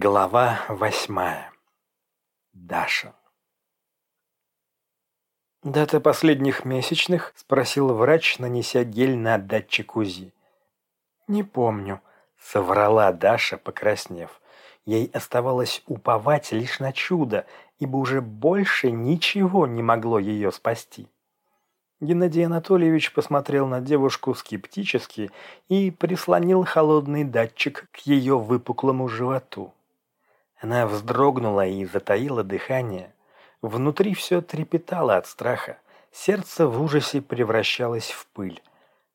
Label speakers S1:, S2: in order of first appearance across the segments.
S1: Глава восьмая. Даша. «Дата последних месячных?» – спросил врач, нанеся гель на датчик УЗИ. «Не помню», – соврала Даша, покраснев. Ей оставалось уповать лишь на чудо, ибо уже больше ничего не могло ее спасти. Геннадий Анатольевич посмотрел на девушку скептически и прислонил холодный датчик к ее выпуклому животу. Она вздрогнула и затаила дыхание. Внутри все трепетало от страха. Сердце в ужасе превращалось в пыль.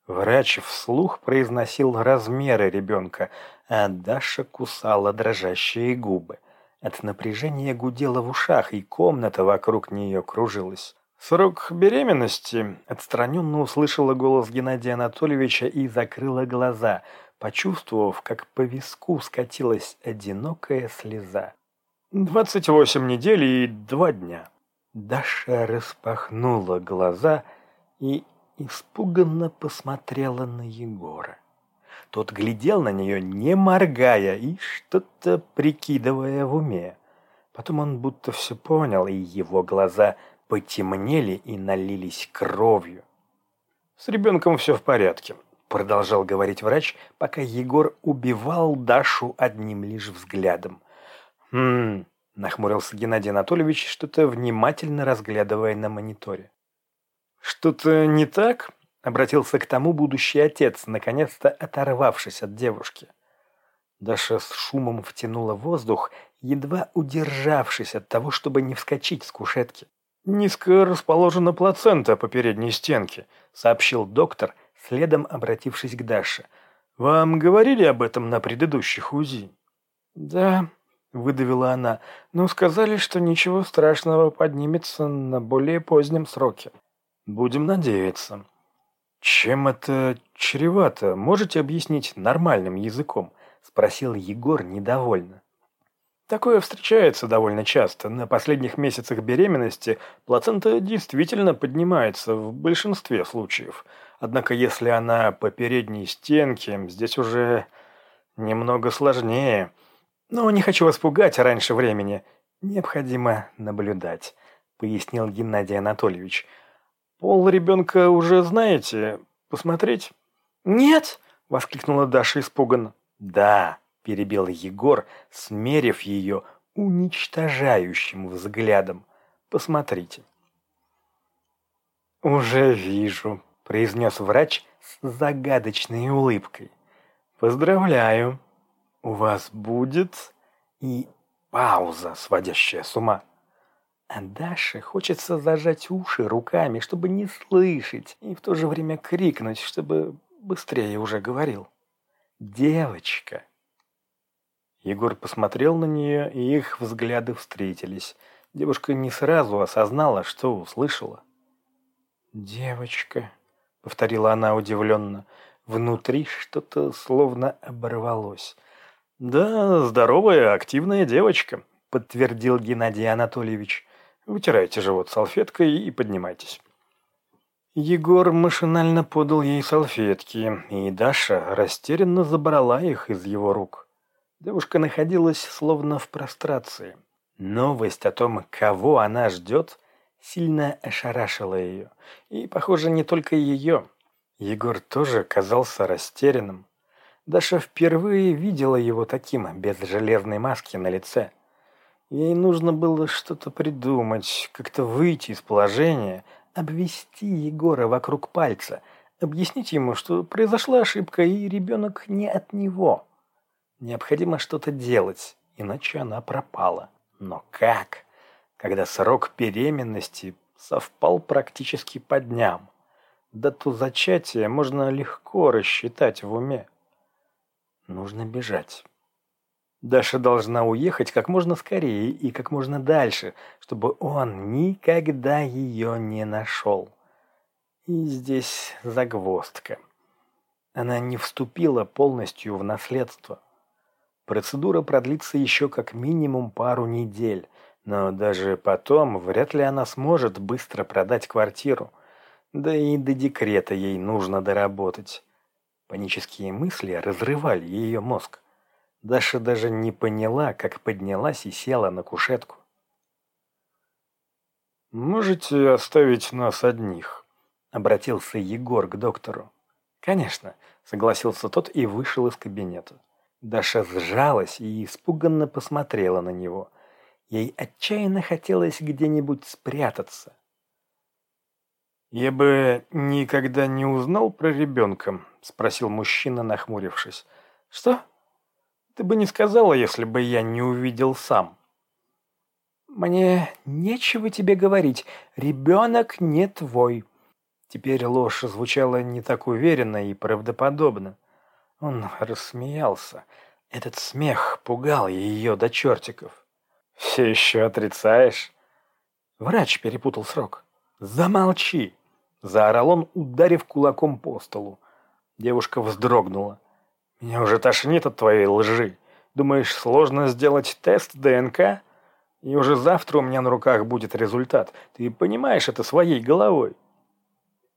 S1: Врач вслух произносил размеры ребенка, а Даша кусала дрожащие губы. От напряжения гудела в ушах, и комната вокруг нее кружилась. «Срок беременности?» – отстраненно услышала голос Геннадия Анатольевича и закрыла глаза – почувствовав, как по виску скатилась одинокая слеза. «Двадцать восемь недель и два дня». Даша распахнула глаза и испуганно посмотрела на Егора. Тот глядел на нее, не моргая и что-то прикидывая в уме. Потом он будто все понял, и его глаза потемнели и налились кровью. «С ребенком все в порядке», продолжал говорить врач, пока Егор убивал Дашу одним лишь взглядом. «Хм...» – нахмурился Геннадий Анатольевич, что-то внимательно разглядывая на мониторе. «Что-то не так?» – обратился к тому будущий отец, наконец-то оторвавшись от девушки. Даша с шумом втянула воздух, едва удержавшись от того, чтобы не вскочить с кушетки. «Низко расположена плацента по передней стенке», — сообщил доктор, следом обратившись к Даше. «Вам говорили об этом на предыдущих УЗИ?» «Да», — выдавила она, — «но сказали, что ничего страшного поднимется на более позднем сроке». «Будем надеяться». «Чем это чревато? Можете объяснить нормальным языком?» — спросил Егор недовольно. Такое встречается довольно часто. На последних месяцах беременности плацента действительно поднимается в большинстве случаев. Однако если она по передней стенке, здесь уже немного сложнее. Но не хочу вас пугать раньше времени. Необходимо наблюдать, пояснил Геннадий Анатольевич. Пол ребенка уже знаете? Посмотреть? Нет, воскликнула Даша испуганно. Да, перебил Егор, смерив ее уничтожающим взглядом. Посмотрите. Уже вижу, произнес врач с загадочной улыбкой. Поздравляю, у вас будет и пауза, сводящая с ума. А Даше хочется зажать уши руками, чтобы не слышать, и в то же время крикнуть, чтобы быстрее уже говорил. «Девочка!» Егор посмотрел на нее, и их взгляды встретились. Девушка не сразу осознала, что услышала. «Девочка», — повторила она удивленно, — внутри что-то словно оборвалось. «Да, здоровая, активная девочка», — подтвердил Геннадий Анатольевич. «Вытирайте живот салфеткой и поднимайтесь». Егор машинально подал ей салфетки, и Даша растерянно забрала их из его рук. Девушка находилась словно в прострации. Новость о том, кого она ждет, сильно ошарашила ее. И, похоже, не только ее. Егор тоже казался растерянным. Даша впервые видела его таким, без железной маски на лице. Ей нужно было что-то придумать, как-то выйти из положения, обвести Егора вокруг пальца, объяснить ему, что произошла ошибка, и ребенок не от него. Необходимо что-то делать, иначе она пропала. Но как? Когда срок беременности совпал практически по дням. Дату зачатия можно легко рассчитать в уме. Нужно бежать. Даша должна уехать как можно скорее и как можно дальше, чтобы он никогда ее не нашел. И здесь загвоздка. Она не вступила полностью в наследство. Процедура продлится еще как минимум пару недель, но даже потом вряд ли она сможет быстро продать квартиру. Да и до декрета ей нужно доработать. Панические мысли разрывали ее мозг. Даша даже не поняла, как поднялась и села на кушетку. «Можете оставить нас одних?» — обратился Егор к доктору. «Конечно», — согласился тот и вышел из кабинета. Даша сжалась и испуганно посмотрела на него. Ей отчаянно хотелось где-нибудь спрятаться. «Я бы никогда не узнал про ребенка», — спросил мужчина, нахмурившись. «Что? Ты бы не сказала, если бы я не увидел сам».
S2: «Мне нечего тебе говорить. Ребенок не твой».
S1: Теперь ложь звучала не так уверенно и правдоподобно. Он рассмеялся. Этот смех пугал ее до чертиков. «Все еще отрицаешь?» Врач перепутал срок. «Замолчи!» Заорал он, ударив кулаком по столу. Девушка вздрогнула. «Меня уже тошнит от твоей лжи. Думаешь, сложно сделать тест ДНК?» И уже завтра у меня на руках будет результат. Ты понимаешь это своей головой.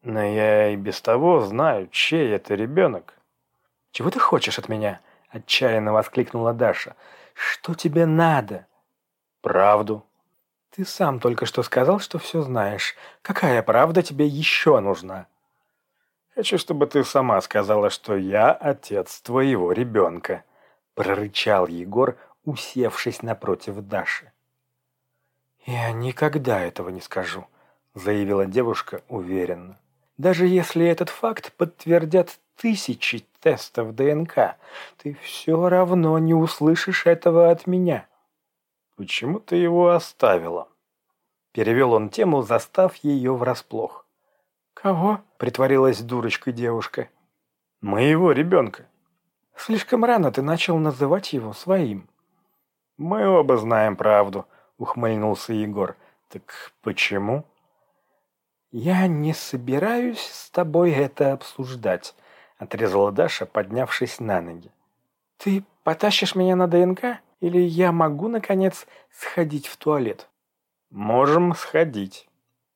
S1: Но я и без того знаю, чей это ребенок.
S2: Чего ты хочешь от меня? Отчаянно воскликнула Даша. Что тебе надо?
S1: Правду.
S2: Ты сам только что сказал, что все знаешь. Какая правда тебе еще нужна?
S1: Хочу, чтобы ты сама сказала, что я отец твоего ребенка. Прорычал Егор, усевшись напротив Даши.
S2: «Я никогда этого не скажу», — заявила девушка уверенно. «Даже если этот факт подтвердят тысячи тестов ДНК, ты все равно не услышишь этого от меня».
S1: «Почему ты его оставила?» Перевел он тему, застав ее врасплох.
S2: «Кого?» — притворилась дурочкой девушка.
S1: «Моего ребенка».
S2: «Слишком рано ты начал называть его своим».
S1: «Мы оба знаем правду», — ухмыльнулся Егор. «Так почему?»
S2: «Я не собираюсь с тобой это обсуждать», — отрезала Даша, поднявшись на ноги. «Ты потащишь меня на ДНК, или я могу, наконец, сходить в туалет?»
S1: «Можем сходить».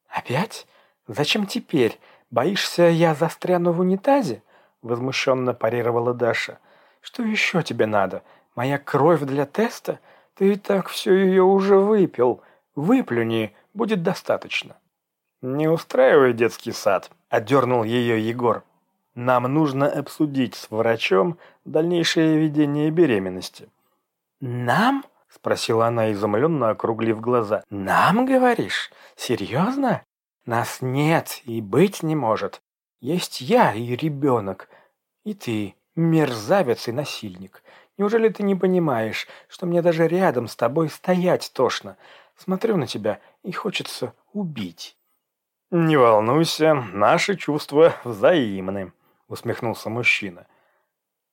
S2: «Опять? Зачем теперь? Боишься, я застряну в унитазе?» — возмущенно парировала Даша. «Что еще тебе надо? Моя кровь для теста? Ты и так все ее уже выпил. Выплюни, будет достаточно.
S1: Не устраивай детский сад, одернул ее Егор. Нам нужно обсудить с врачом дальнейшее ведение беременности.
S2: Нам? Спросила она изумленно, округлив глаза. «Нам, говоришь? Серьезно? Нас нет и быть не может. Есть я и ребенок. И ты, мерзавец и насильник. Неужели ты не понимаешь, что мне даже рядом с тобой стоять тошно? Смотрю на тебя и хочется убить».
S1: «Не волнуйся, наши чувства взаимны», — усмехнулся мужчина.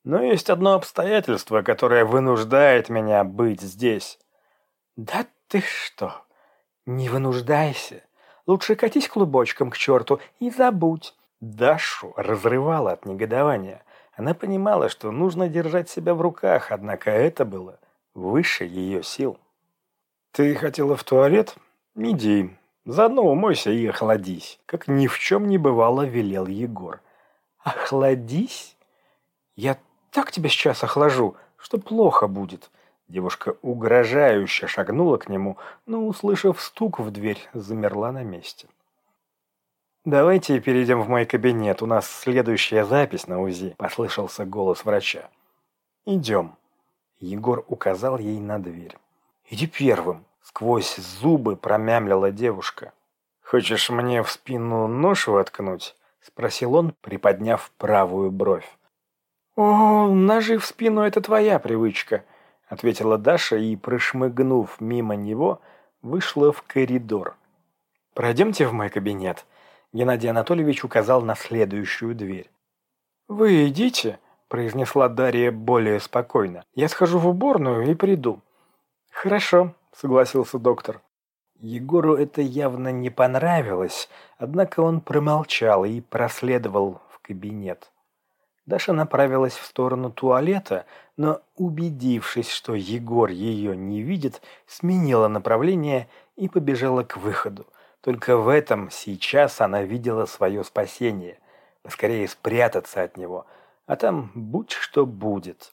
S1: «Но есть одно обстоятельство, которое вынуждает меня быть здесь».
S2: «Да ты что? Не вынуждайся. Лучше катись клубочком к черту и забудь».
S1: Дашу разрывало от негодования. Она понимала, что нужно держать себя в руках, однако это было выше ее сил. «Ты хотела в туалет? Иди. Заодно умойся и охладись», как ни в чем не бывало велел Егор.
S2: «Охладись? Я так тебя сейчас охлажу, что плохо будет».
S1: Девушка угрожающе шагнула к нему, но, услышав стук в дверь, замерла на месте. «Давайте перейдем в мой кабинет, у нас следующая запись на УЗИ», – послышался голос врача. «Идем». Егор указал ей на дверь. «Иди первым», – сквозь зубы промямлила девушка. «Хочешь мне в спину нож воткнуть?» – спросил он, приподняв правую бровь.
S2: «О, ножи в спину – это твоя привычка», – ответила Даша и, прошмыгнув мимо него, вышла в коридор.
S1: «Пройдемте в мой кабинет», Геннадий Анатольевич указал на следующую дверь.
S2: «Вы идите», – произнесла Дарья более спокойно. «Я схожу в уборную и приду».
S1: «Хорошо», – согласился доктор. Егору это явно не понравилось, однако он промолчал и проследовал в кабинет. Даша направилась в сторону туалета, но, убедившись, что Егор ее не видит, сменила направление и побежала к выходу. Только в этом сейчас она видела свое спасение. Поскорее спрятаться от него, а там будь что будет.